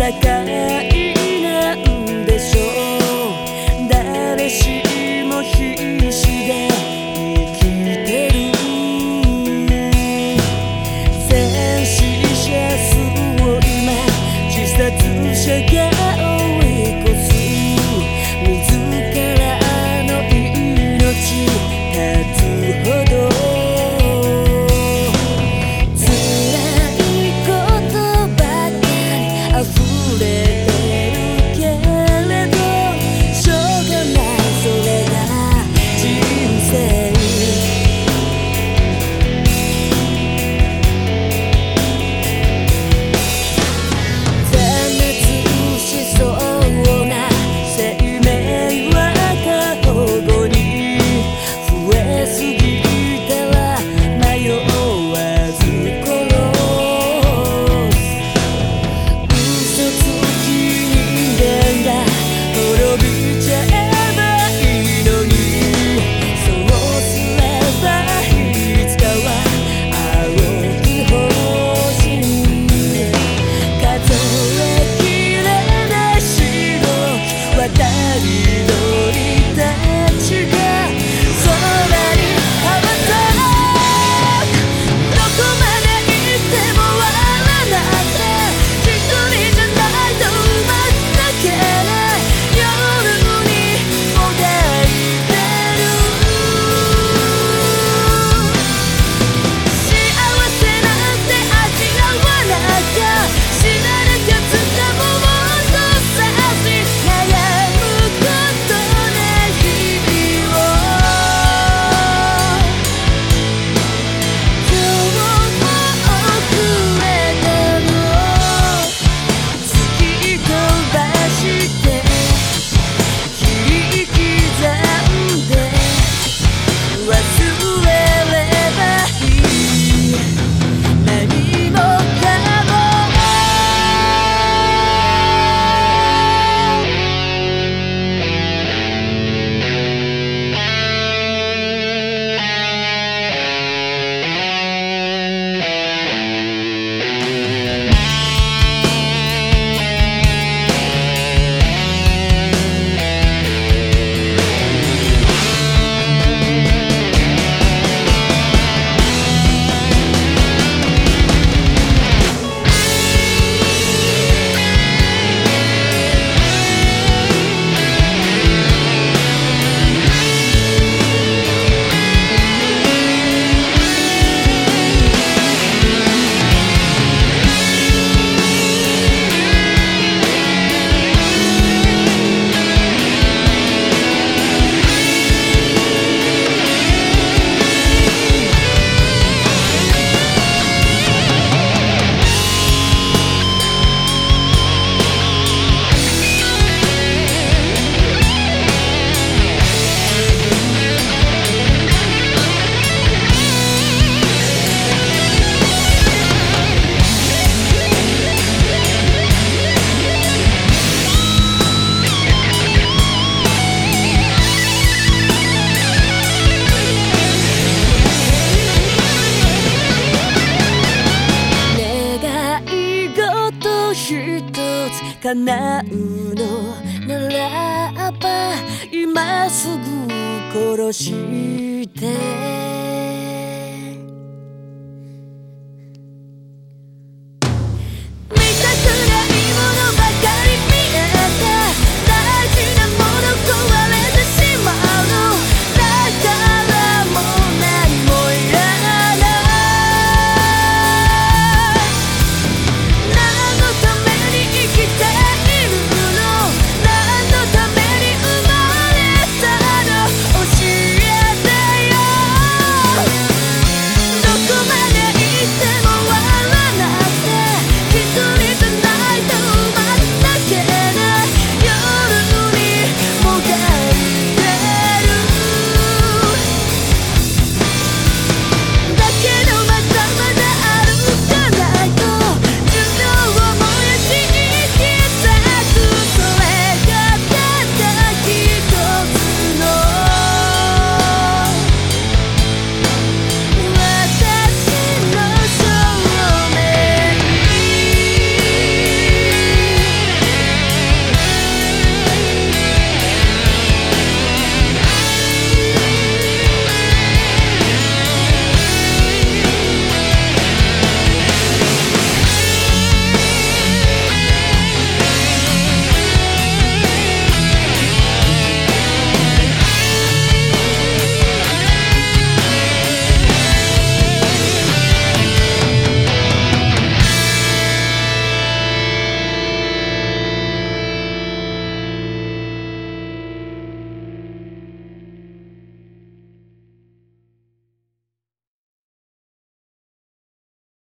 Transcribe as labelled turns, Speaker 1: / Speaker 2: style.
Speaker 1: atacar. Yeah. 叶うのならば今すぐ殺して